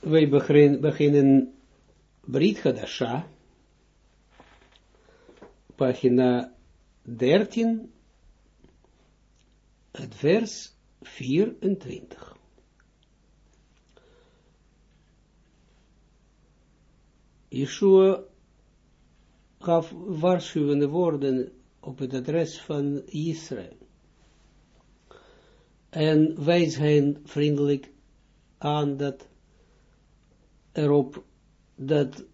wij beginnen, beginnen Brit Hadasha, pagina 13, het vers 24. Yeshua gaf waarschuwende woorden op het adres van Israël. En wijs hen vriendelijk aan dat erop dat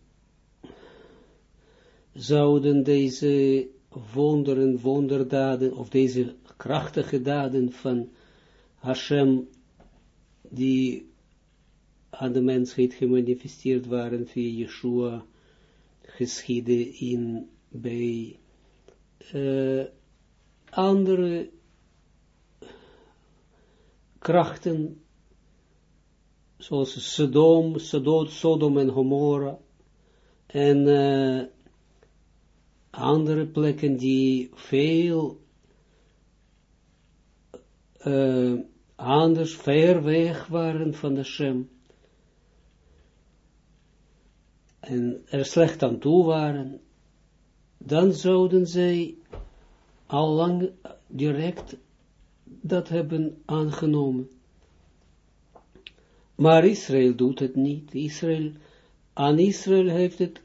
zouden deze wonderen, wonderdaden, of deze krachtige daden van Hashem, die aan de mensheid gemanifesteerd waren via Yeshua, geschieden in bij uh, andere krachten, zoals Sodom, Sodom, Sodom en Gomorra, en uh, andere plekken die veel uh, anders ver weg waren van de Shem. En er slecht aan toe waren, dan zouden zij al lang direct dat hebben aangenomen. Maar Israël doet het niet. Israël, aan Israël heeft het,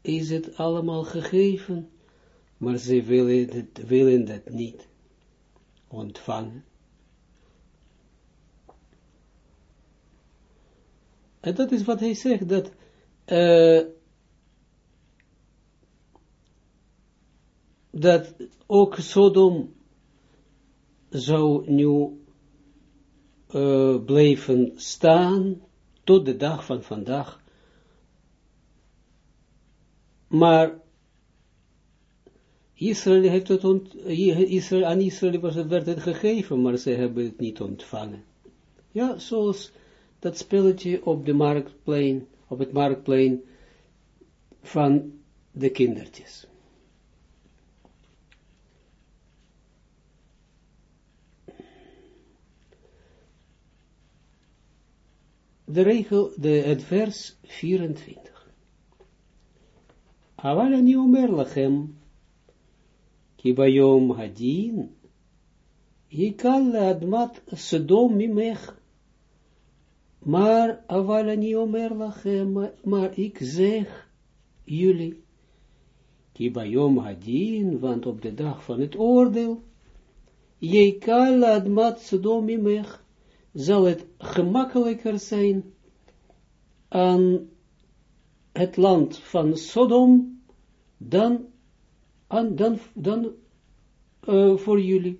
is het allemaal gegeven, maar ze willen het, willen dat niet ontvangen. En dat is wat hij zegt, dat uh, dat ook Sodom zou nu uh, blijven staan tot de dag van vandaag. Maar Israël heeft het Israël, aan Israël was het, werd het gegeven, maar ze hebben het niet ontvangen. Ja, zoals dat spelletje op de marktplein, op het marktplein van de kindertjes. De regel, de, het vers 24. Aval omer lachem, ki bayom hadin, yikal admat sedom mimech, maar aval omer lachem, maar ik zeg jullie, ki bayom hadin, want op de dag van het oordeel, yikal admat sedom mimech, zal het gemakkelijker zijn aan het land van Sodom dan, aan, dan, dan uh, voor jullie.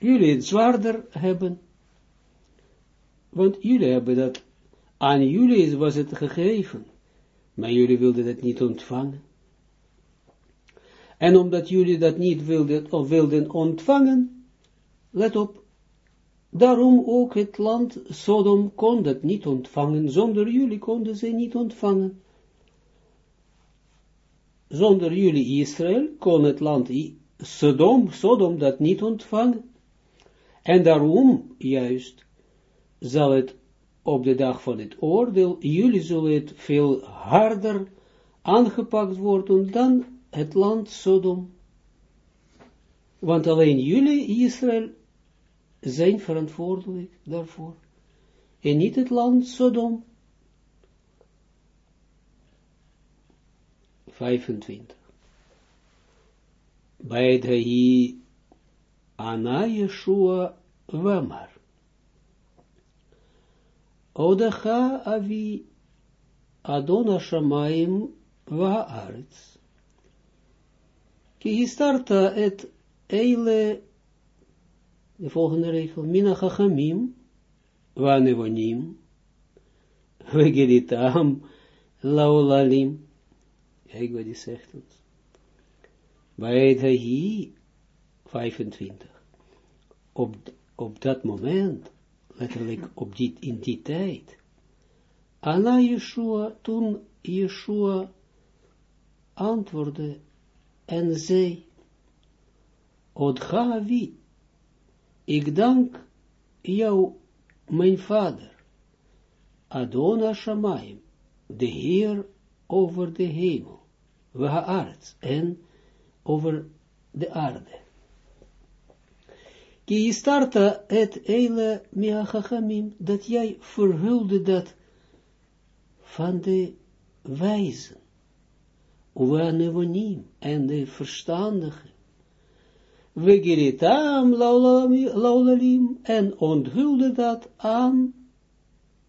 Jullie het zwaarder hebben, want jullie hebben dat, aan jullie was het gegeven, maar jullie wilden het niet ontvangen. En omdat jullie dat niet wilden, of wilden ontvangen, let op, Daarom ook het land Sodom kon dat niet ontvangen, zonder jullie konden ze niet ontvangen. Zonder jullie Israël kon het land Sodom, Sodom dat niet ontvangen. En daarom juist zal het op de dag van het oordeel, jullie zullen het veel harder aangepakt worden dan het land Sodom. Want alleen jullie Israël zijn verantwoordelijk daarvoor. En niet het land Sodom. 25. Bij de hi Ana Yeshua Wamar. Odacha avi Adona Shamaim Va'aretz. Ki starta et eile de volgende regel, mina chachamim, vanevonim, vegeritam, laulalim. Kijk wat die zegt ons. Bij hier, 25. Op, op dat moment, letterlijk op die, in die tijd, Anna Yeshua, toen Yeshua antwoordde en zei, Odcha ik dank jou, mijn vader, Adona Shamayim, de Heer over de hemel, we en over de aarde. Ki starta et eile miachachamim, dat jij verhulde dat van de wijzen, uwe en de verstandigen, Vegiritam laulalim en onthulde dat aan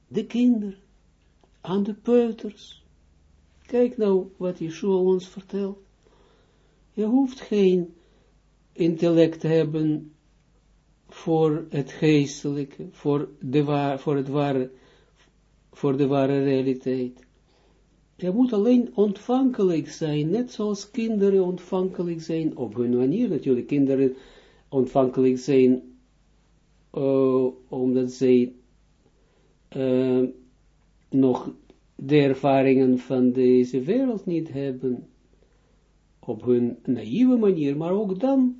de kinderen, aan de peuters. Kijk nou wat Yeshua ons vertelt. Je hoeft geen intellect te hebben voor het geestelijke, voor, de waar, voor het ware, voor de ware realiteit. Je moet alleen ontvankelijk zijn, net zoals kinderen ontvankelijk zijn, op hun manier natuurlijk, kinderen ontvankelijk zijn, uh, omdat zij uh, nog de ervaringen van deze wereld niet hebben, op hun naïeve manier, maar ook dan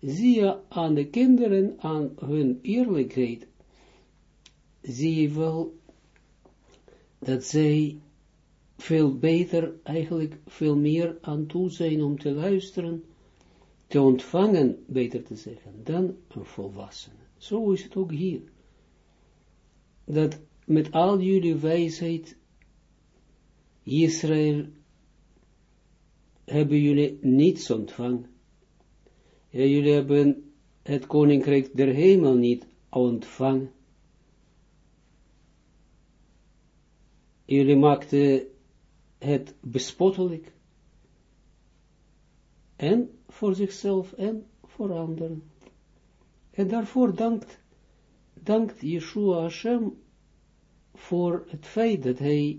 zie je aan de kinderen, aan hun eerlijkheid, zie je wel dat zij veel beter, eigenlijk veel meer aan toe zijn om te luisteren, te ontvangen, beter te zeggen, dan een volwassene. Zo is het ook hier. Dat met al jullie wijsheid, Israël, hebben jullie niets ontvangen. Jullie hebben het koninkrijk der hemel niet ontvangen. Jullie maakten het bespottelijk. En voor zichzelf en voor anderen. En daarvoor dankt, dankt Yeshua Hashem voor het feit dat hij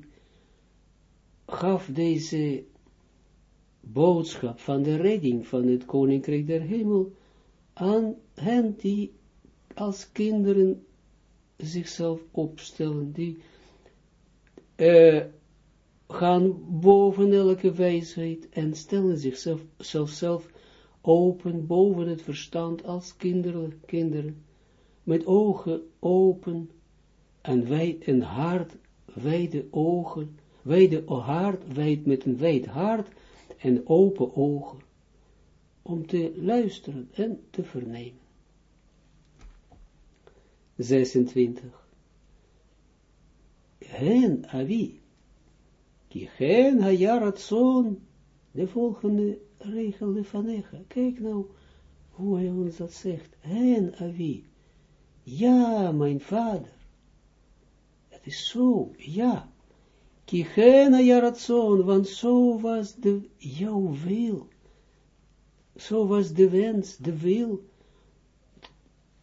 gaf deze boodschap van de redding van het koninkrijk der hemel aan hen die als kinderen zichzelf opstellen, die uh, gaan boven elke wijsheid en stellen zichzelf zelf open boven het verstand als kinderen, kinderen, met ogen open en wijd een hart, wijde ogen, wijde hart, wijd met een wijd hart en open ogen, om te luisteren en te vernemen. 26. Hen avi Ki gen hajaratson, de volgende regel van Echa. Kijk nou hoe hij ons dat zegt. Hen avi. Ja, mijn vader. Het is zo, ja. Ki gen hajaratson, want zo was de, jouw wil. Zo was de wens, de wil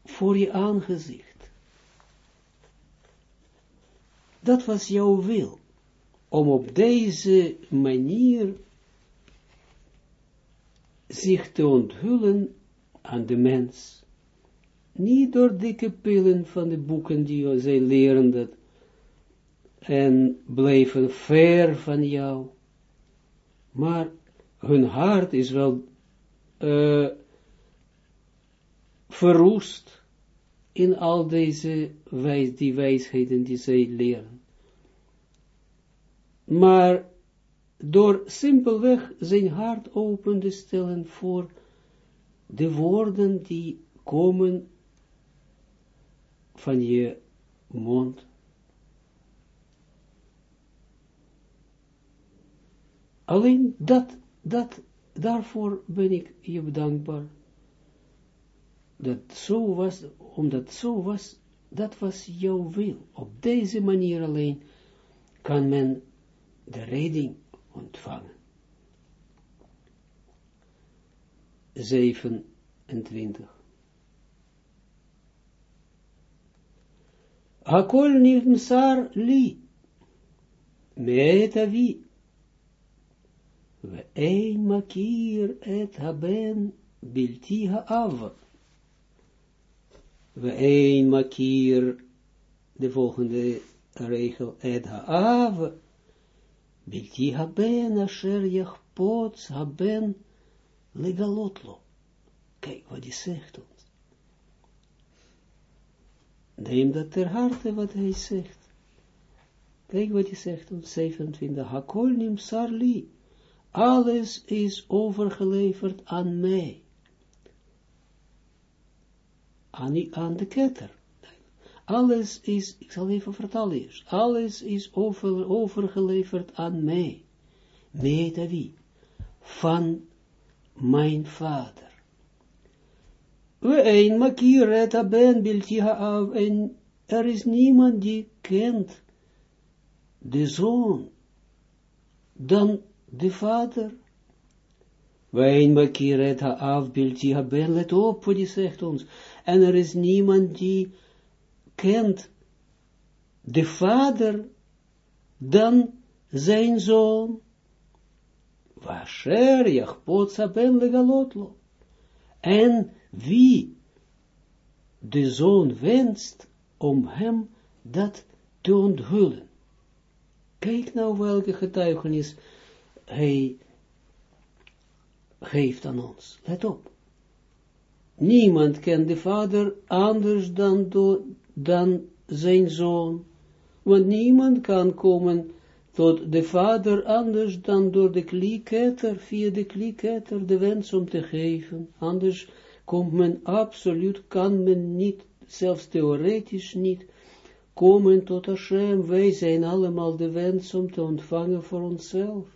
voor je aangezicht. Dat was jouw wil om op deze manier zich te onthullen aan de mens. Niet door dikke pillen van de boeken die zij leren dat en blijven ver van jou. Maar hun hart is wel uh, verroest in al deze wijs, die wijsheden die zij leren maar door simpelweg zijn hart open te stellen voor de woorden die komen van je mond. Alleen dat, dat, daarvoor ben ik je dankbaar. Dat zo was, omdat zo was, dat was jouw wil. Op deze manier alleen kan men de redding ontvangen. 27. Hakol nimsar li, met avi, we een makir et haben bilti haav. We een makir, de volgende regel, et haav, Bilti haben asher pots haben legalotlo. Kijk wat hij zegt ons. Neem dat ter harte wat hij zegt. Kijk wat hij zegt, 27, Hakol nim sarli, alles is overgeleverd aan mij. Aan, aan de ketter. Alles is, ik zal even vertalen eerst, alles is over, overgeleverd aan mij. Meta wie? Van mijn vader. We een makir et aben ha'av, en er is niemand die kent de zoon dan de vader. Een makir et ha'av bilti ha'ben, let op wat die zegt ons, en er is niemand die kent de vader dan zijn zoon. Washer jachpot saben legalotlo. En wie de zoon wenst om hem dat te onthullen. Kijk nou welke getuigenis hij geeft aan ons. Let op. Niemand kent de vader anders dan, door, dan zijn zoon. Want niemand kan komen tot de vader anders dan door de klieketter, via de klieketter, de wens om te geven. Anders komt men absoluut, kan men niet, zelfs theoretisch niet, komen tot Hashem. Wij zijn allemaal de wens om te ontvangen voor onszelf.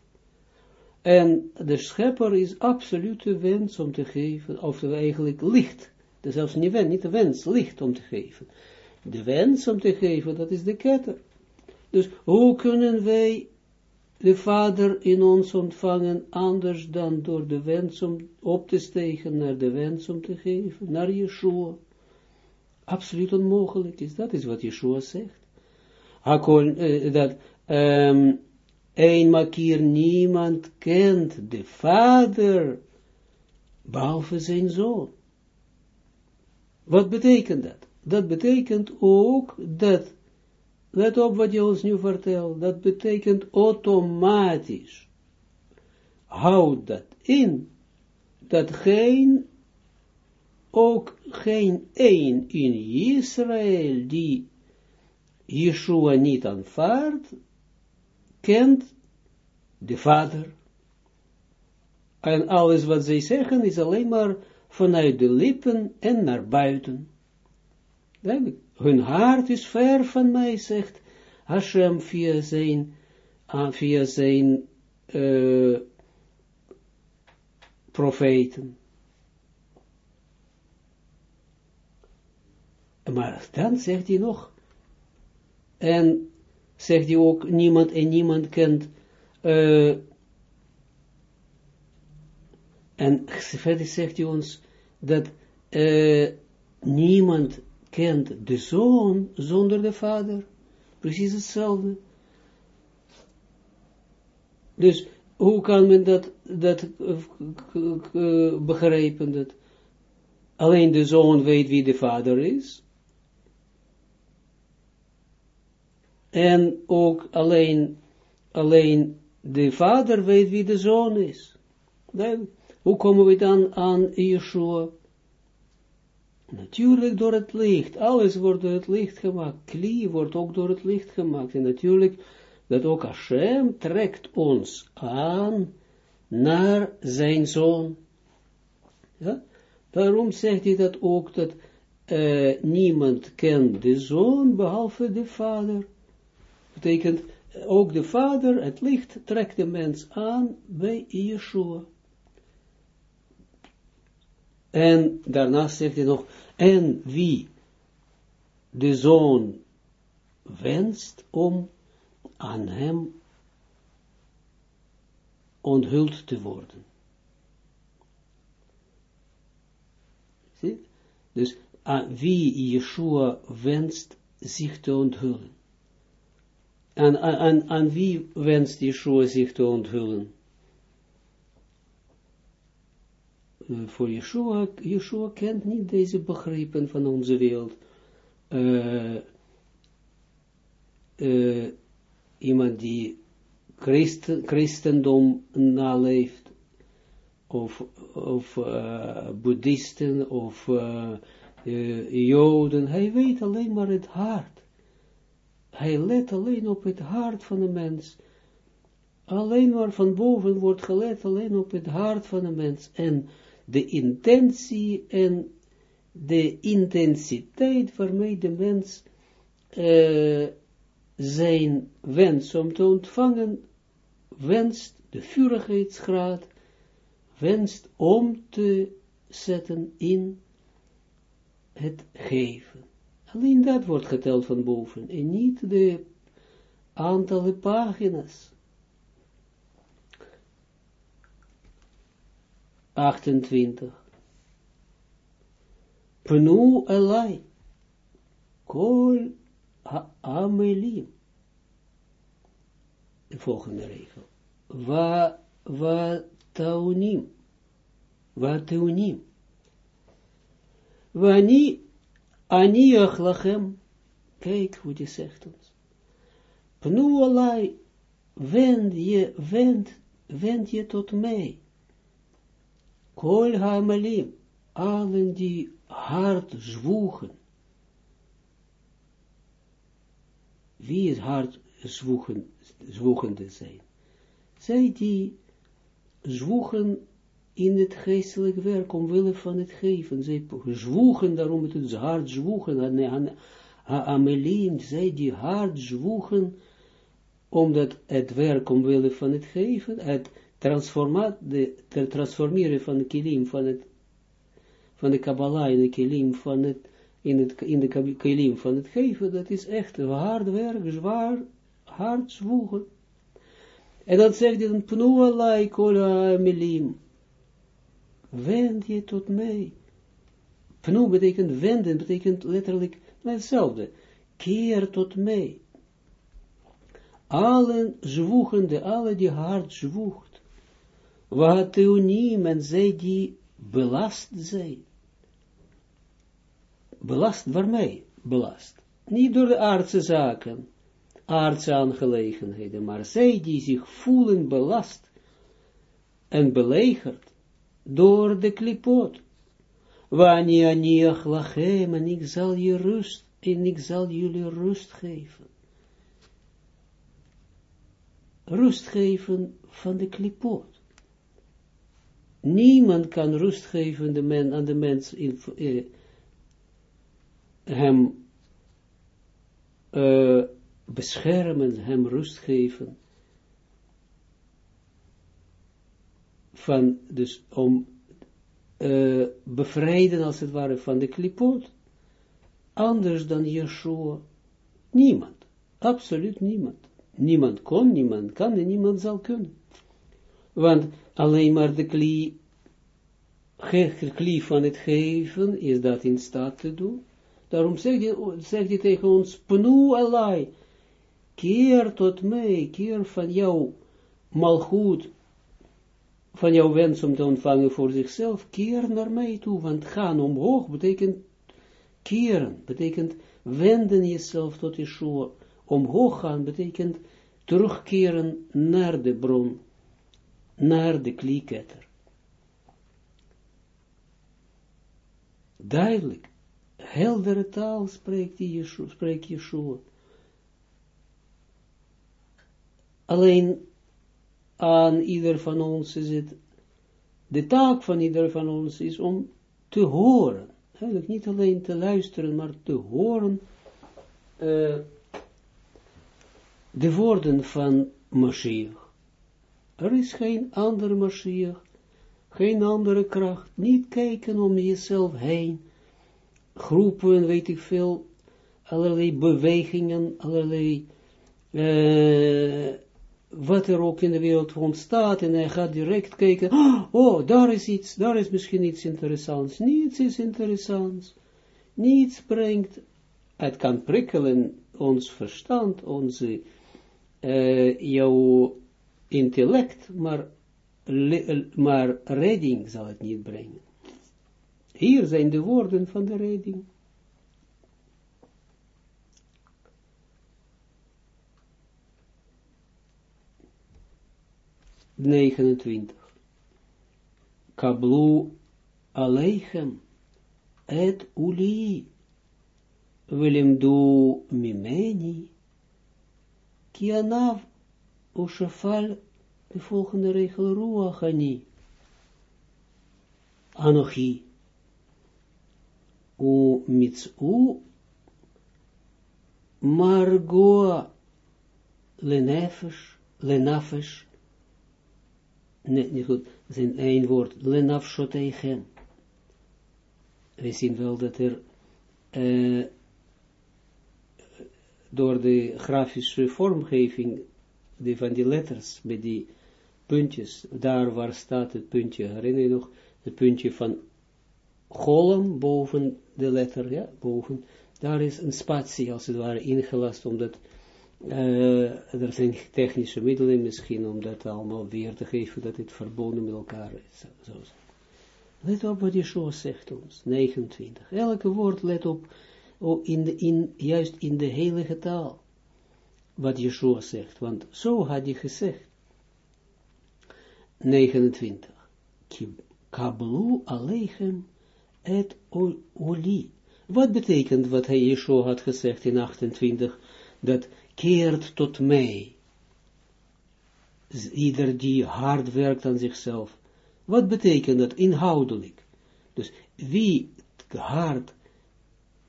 En de schepper is absoluut de wens om te geven, of eigenlijk licht. Is zelfs niet wens, niet de wens, licht om te geven. De wens om te geven, dat is de ketter. Dus hoe kunnen wij de Vader in ons ontvangen, anders dan door de wens om op te stegen naar de wens om te geven, naar Yeshua. Absoluut onmogelijk is, dat is wat Yeshua zegt. Hakol, uh, dat um, eenmaal keer niemand kent de Vader, behalve zijn Zoon. Wat betekent dat? Dat betekent ook dat Let op wat je ons nu vertelt. Dat betekent automatisch. Houd dat in. Dat geen, ook geen één in Israël die Yeshua niet aanvaardt, kent de vader. En alles wat zij zeggen is alleen maar vanuit de lippen en naar buiten. Hun hart is ver van mij, zegt Hashem via zijn, uh, via zijn uh, profeten. Maar dan zegt hij nog, en zegt hij ook, niemand en niemand kent, uh, en verder zegt hij ons, dat uh, niemand kent de zoon zonder de vader. Precies hetzelfde. Dus hoe kan men dat, dat uh, begrijpen? Dat alleen de zoon weet wie de vader is. En ook alleen, alleen de vader weet wie de zoon is. Dan, hoe komen we dan aan Yeshua? Natuurlijk door het licht. Alles wordt door het licht gemaakt. Kli wordt ook door het licht gemaakt. En natuurlijk dat ook Hashem trekt ons aan naar zijn zoon. Ja? Daarom zegt hij dat ook dat uh, niemand kent de zoon behalve de vader. Betekent ook de vader, het licht trekt de mens aan bij Yeshua. En daarnaast zegt hij nog, en wie de zoon wenst om aan hem onthuld te worden. Dus aan wie Yeshua wenst zich te onthullen. En aan, aan wie wenst Yeshua zich te onthullen? uh, voor Yeshua, Yeshua kent niet deze begrippen van onze wereld. Uh, uh, iemand die Christen, christendom naleeft, of, of boeddhisten, of joden, hij weet alleen maar het hart. hij let alleen op het hart van de mens. Alleen maar van boven wordt gelet alleen op het hart van de mens. En de intentie en de intensiteit waarmee de mens uh, zijn wens om te ontvangen, wenst de vurigheidsgraad, wenst om te zetten in het geven. Alleen dat wordt geteld van boven en niet de aantallen pagina's. 28. Pnu elai, kol amelim. De volgende regel. Va, va taunim. Va taunim. Wani aniach lachem. Kijk hoe die zegt ons. Pnu elai, wend je, wend, wend je tot mij. Kol hamelim. Allen die hard zwoegen. Wie is hard zwoegen, zwoegende zijn? Zij die zwoegen in het geestelijk werk omwille van het geven. Zij zwoegen, daarom het is hard zwoegen, Amelim, zij die hard zwoegen, omdat het werk omwille van het geven, het de, transformeren van de kilim, van het van de Kabbalah in de kilim van het, in, in de kilim van het geven, dat is echt hard werk, zwaar, hard zwoegen. En dan zegt hij dan, pnualai kola milim, wend je tot mij. Pnu betekent wenden, betekent letterlijk hetzelfde. Keer tot mij. Allen zwoegende, alle die hard zwoegt. Wat unim en zij die belast zijn belast, waarmee belast? Niet door de aardse zaken, aardse aangelegenheden, maar zij die zich voelen belast en belegerd door de klipot. Wanneer aniach lachem, en ik zal je rust, en ik zal jullie rust geven. Rust geven van de klipot. Niemand kan rust geven de aan de mens in, eh, hem uh, beschermen, hem rust geven, van, dus om uh, bevrijden als het ware van de klipot, anders dan Yeshua, niemand, absoluut niemand, niemand kon, niemand kan en niemand zal kunnen, want alleen maar de klie, van het geven is dat in staat te doen, Daarom zegt hij, zegt hij tegen ons, pnu alai, keer tot mij, keer van jou, malgoed, van jouw wens om te ontvangen voor zichzelf, keer naar mij toe, want gaan omhoog betekent keren, betekent wenden jezelf tot Yeshua, omhoog gaan betekent terugkeren naar de bron, naar de klieketter. Duidelijk heldere taal spreekt Yeshua, spreekt Yeshua. Alleen aan ieder van ons is het, de taak van ieder van ons is om te horen. Eigenlijk niet alleen te luisteren, maar te horen uh, de woorden van Mashiach. Er is geen andere Mashiach, geen andere kracht. Niet kijken om jezelf heen. Groepen, weet ik veel, allerlei bewegingen, allerlei, uh, wat er ook in de wereld ontstaat, en hij gaat direct kijken, oh, daar is iets, daar is misschien iets interessants, niets is interessants, niets brengt, het kan prikkelen ons verstand, onze, uh, jouw intellect, maar, maar redding zal het niet brengen. Hier zijn de woorden van de redding. Negenentwintig. Kablu aleichem et uli. Willem du mimeni kianav ushafal, de volgende regel, ruach ani. Anochi. U mitzu margoa lenefesh, lenafesh, nee, niet goed, zijn één woord, lenafshotechem. We zien wel dat er uh, door de grafische vormgeving die van die letters, met die puntjes, daar waar staat het puntje, herinner je nog, het puntje van golem boven de letter, ja, boven, daar is een spatie als het ware ingelast, omdat uh, er zijn technische middelen misschien om dat allemaal weer te geven, dat het verbonden met elkaar is. Zo. Let op wat Yeshua zegt ons, 29. Elke woord let op, oh, in de, in, juist in de heilige taal, wat Yeshua zegt, want zo had hij gezegd. 29. Kablu aleichem et oli. Wat betekent wat hij Yeshua had gezegd in 28, dat keert tot mij. Ieder die hard werkt aan zichzelf. Wat betekent dat inhoudelijk? Dus wie hard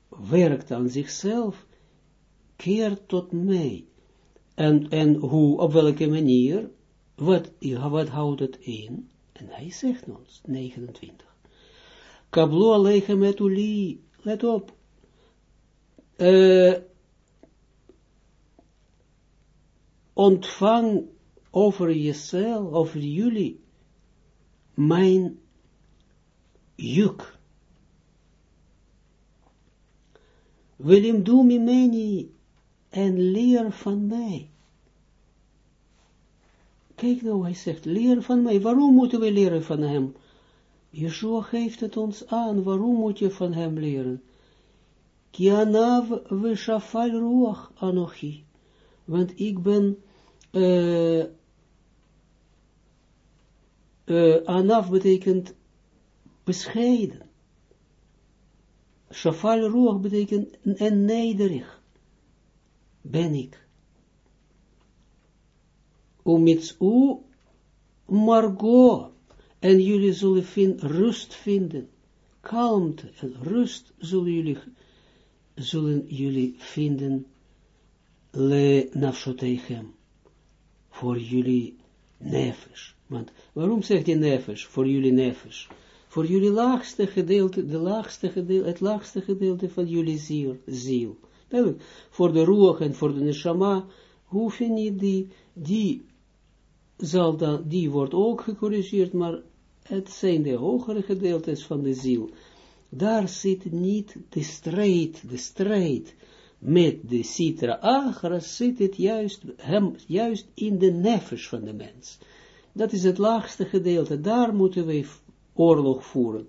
werkt aan zichzelf, keert tot mij. En, en hoe, op welke manier, wat, wat houdt het in? En hij zegt ons, 29. Kablo alechem et uli, let op. Uh, ontvang over jezelf, over jullie, mijn juk. Willem doe mimeni en leer van mij. Kijk nou, hij zegt, leer van mij. Waarom moeten we leren van hem? Yeshua geeft het ons aan. Waarom moet je van hem leren? Kianav we shafal ruach anochi. Want ik ben uh, uh, anaf betekent bescheiden. Shafal ruach betekent en nederig. Ben ik. u margot. En jullie zullen vind, rust vinden. Kalmte en rust zullen jullie, zullen jullie vinden. Le nafshotechem voor jullie nefesh. Want waarom zegt hij nefesh? Voor jullie nefesh. Voor jullie laagste gedeelte, de laagste gedeelte, het laagste gedeelte van jullie ziel. ziel. Voor de ruach en voor de neshama hoef je niet die, die zal dan, die wordt ook gecorrigeerd, maar het zijn de hogere gedeeltes van de ziel. Daar zit niet de strijd, de strijd met de citra agra zit het juist, juist in de nefesh van de mens. Dat is het laagste gedeelte, daar moeten we oorlog voeren.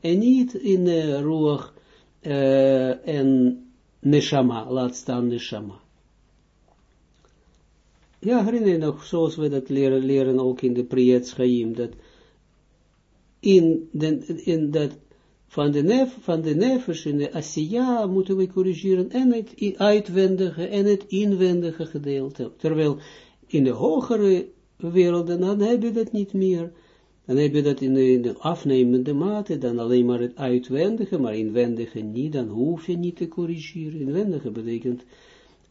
En niet in de ruach uh, en neshama, laat staan neshama. Ja, herinner je nog, zoals we dat leren, ook in de Priyat Chaim, dat in, den, in dat van de, nef, van de nefesh in de Asiya moeten we corrigeren en het uitwendige en het inwendige gedeelte. Terwijl in de hogere werelden, dan heb je dat niet meer. Dan heb je dat in de, afnemende mate, dan alleen maar het uitwendige, maar inwendige niet, dan hoef je niet te corrigeren. Inwendige betekent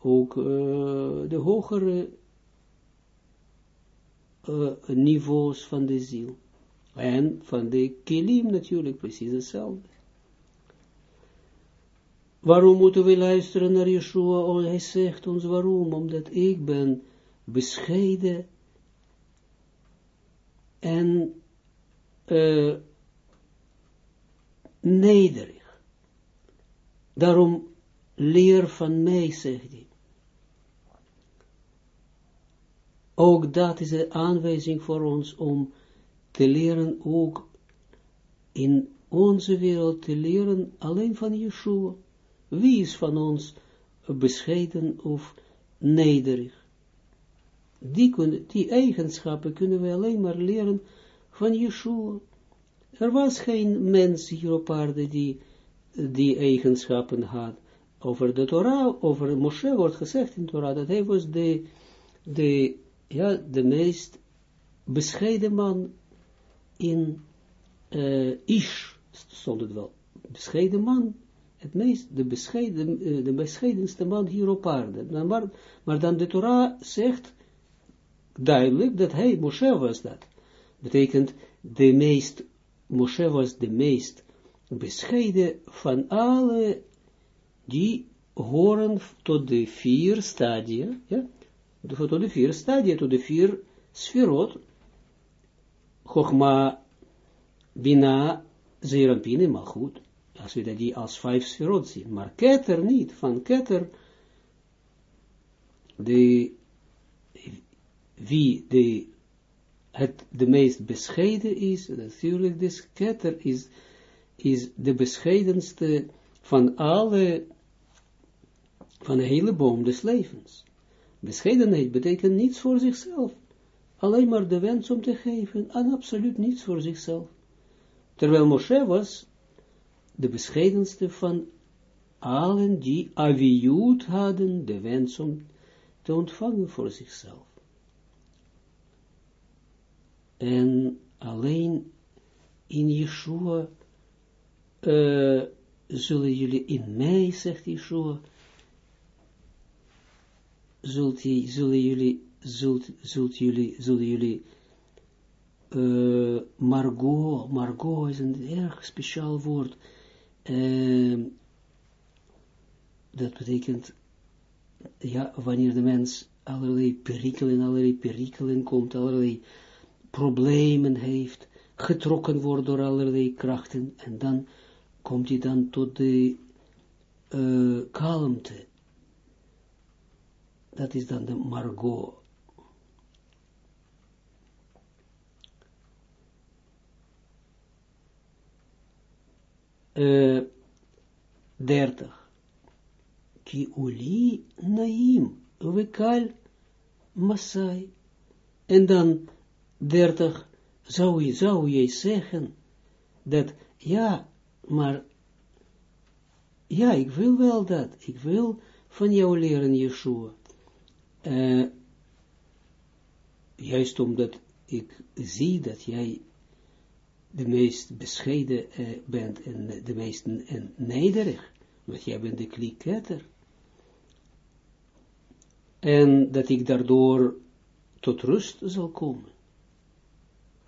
ook uh, de hogere uh, niveaus van de ziel. En van de kilim natuurlijk precies hetzelfde. Waarom moeten we luisteren naar Yeshua? Oh, hij zegt ons waarom, omdat ik ben bescheiden en uh, nederig. Daarom leer van mij, zegt hij. Ook dat is een aanwijzing voor ons om te leren ook in onze wereld te leren alleen van Yeshua. Wie is van ons bescheiden of nederig? Die, die eigenschappen kunnen we alleen maar leren van Yeshua. Er was geen mens hier op aarde die die eigenschappen had. over de Torah, over Moshe wordt gezegd in Torah, dat hij was de, de, ja, de meest bescheiden man in uh, Ish, stond het wel, bescheiden man, het meest, de, bescheiden, uh, de bescheidenste man hier op aarde. Maar, maar dan de Torah zegt duidelijk dat hij, Moshe was dat. Betekent, de meest, Moshe was de meest bescheiden van alle die horen tot de vier stadia, ja, tot de vier stadia, tot de vier sferot, Chogma, Bina, Zeerampine, maar goed, als we dat die als vijf sferot zien, maar Keter niet, van Keter, de, wie de, het de meest bescheiden is, natuurlijk de Keter is, is de bescheidenste van alle, van de hele boom des levens. Bescheidenheid betekent niets voor zichzelf alleen maar de wens om te geven, en absoluut niets voor zichzelf. Terwijl Moshe was de bescheidenste van allen die aviut hadden, de wens om te ontvangen voor zichzelf. En alleen in Yeshua uh, zullen jullie in mij, zegt Yeshua, zult, zullen jullie zult, zult jullie, zullen jullie, uh, Margot, Margot is een erg speciaal woord, uh, dat betekent, ja, wanneer de mens allerlei perikelen, allerlei perikelen komt, allerlei problemen heeft, getrokken wordt door allerlei krachten, en dan komt hij dan tot de uh, kalmte. Dat is dan de Margot. uh, 30. Ki uli naim, wekal masai. En dan 30 zou je, zou je zeggen dat, ja, maar, ja, ik wil wel dat, ik wil van jou leren, Yeshua. Uh, juist omdat ik zie dat jij de meest bescheiden uh, bent en de meest en nederig, want jij bent de kliketter. En dat ik daardoor tot rust zal komen,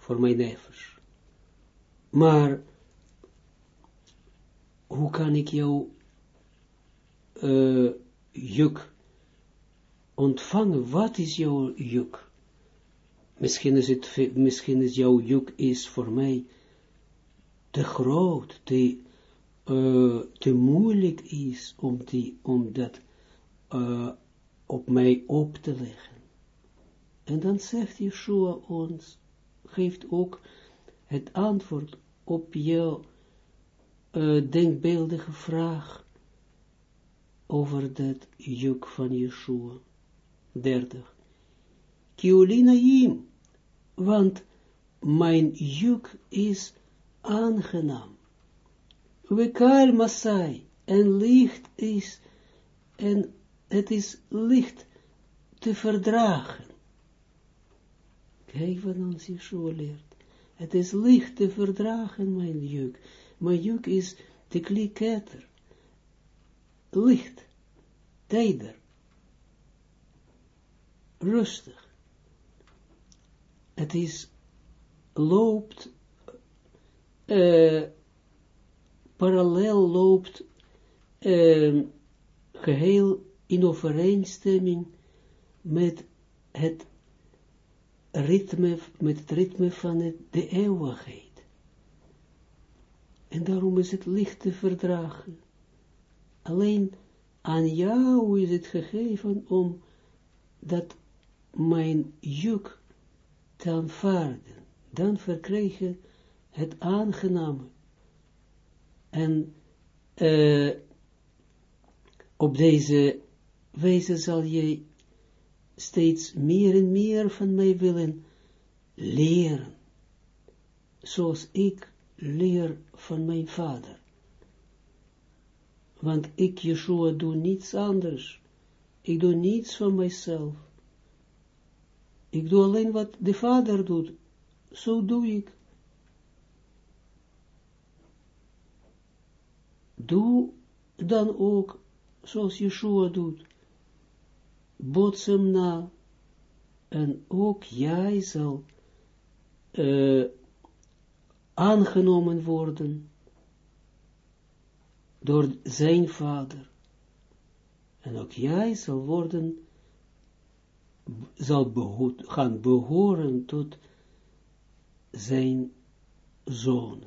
voor mijn nevers. Maar, hoe kan ik jou uh, juk ontvangen? Wat is jouw juk? Misschien is, het, misschien is jouw juk is voor mij te groot, te, uh, te moeilijk is om, die, om dat uh, op mij op te leggen. En dan zegt Yeshua ons, geeft ook het antwoord op jouw uh, denkbeeldige vraag over dat juk van Yeshua. 30. Kiolinaim, want mijn juk is aangenaam. We kal masai, en licht is, en het is licht te verdragen. Kijk wat ons Yeshua leert. Het is licht te verdragen, mijn juk. Mijn juk is de kliketter. Licht, tijder, rustig. Het is, loopt uh, parallel loopt uh, geheel in overeenstemming met het ritme, met het ritme van het, de eeuwigheid. En daarom is het licht te verdragen. Alleen aan jou is het gegeven om dat mijn juk te aanvaarden. Dan verkrijg het aangename. En uh, op deze wijze zal je steeds meer en meer van mij willen leren, zoals ik leer van mijn vader. Want ik, Yeshua, doe niets anders. Ik doe niets van mijzelf. Ik doe alleen wat de Vader doet. Zo doe ik. Doe dan ook zoals Yeshua doet. Bots hem na. En ook jij zal uh, aangenomen worden door zijn vader. En ook jij zal worden, zal gaan behoren tot zijn zoon.